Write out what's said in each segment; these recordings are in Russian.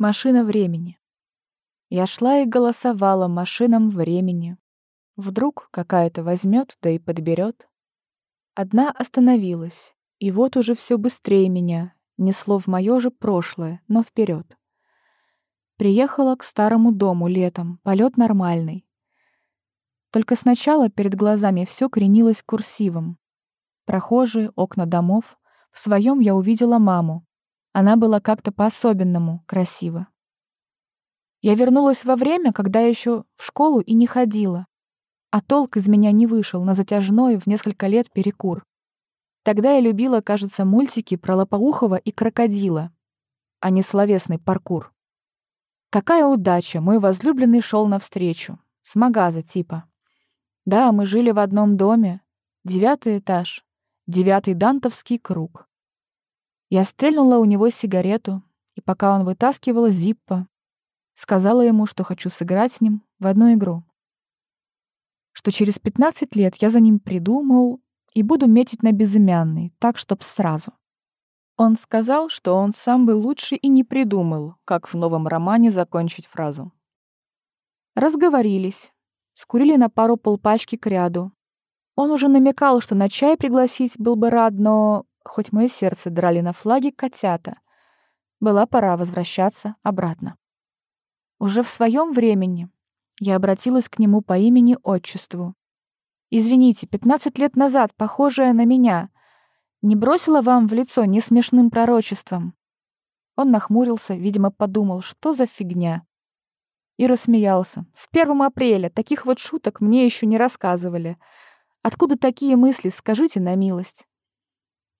Машина времени. Я шла и голосовала машинам времени. Вдруг какая-то возьмет, да и подберет. Одна остановилась, и вот уже все быстрее меня, несло в мое же прошлое, но вперед. Приехала к старому дому летом, полет нормальный. Только сначала перед глазами все кренилось курсивом. Прохожие, окна домов. В своем я увидела маму, она была как-то по-особенному красива. Я вернулась во время, когда еще в школу и не ходила, а толк из меня не вышел на затяжной в несколько лет перекур. Тогда я любила, кажется, мультики про лопоухого и крокодила, а не словесный паркур. Какая удача, мой возлюбленный шел навстречу. С магаза типа. Да, мы жили в одном доме. Девятый этаж. Девятый дантовский круг. Я стрельнула у него сигарету, и пока он вытаскивал зиппа, сказала ему, что хочу сыграть с ним в одну игру. Что через 15 лет я за ним придумал и буду метить на безымянный, так, чтоб сразу. Он сказал, что он сам бы лучше и не придумал, как в новом романе закончить фразу. Разговорились, скурили на пару полпачки к ряду. Он уже намекал, что на чай пригласить был бы рад, но хоть мое сердце драли на флаге котята. Была пора возвращаться обратно. Уже в своем времени я обратилась к нему по имени-отчеству. «Извините, 15 лет назад, похожая на меня, не бросила вам в лицо несмешным пророчеством?» Он нахмурился, видимо, подумал, что за фигня. И рассмеялся. «С 1 апреля таких вот шуток мне еще не рассказывали. Откуда такие мысли, скажите на милость?»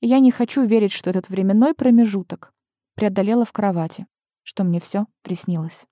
Я не хочу верить, что этот временной промежуток преодолела в кровати, что мне все приснилось.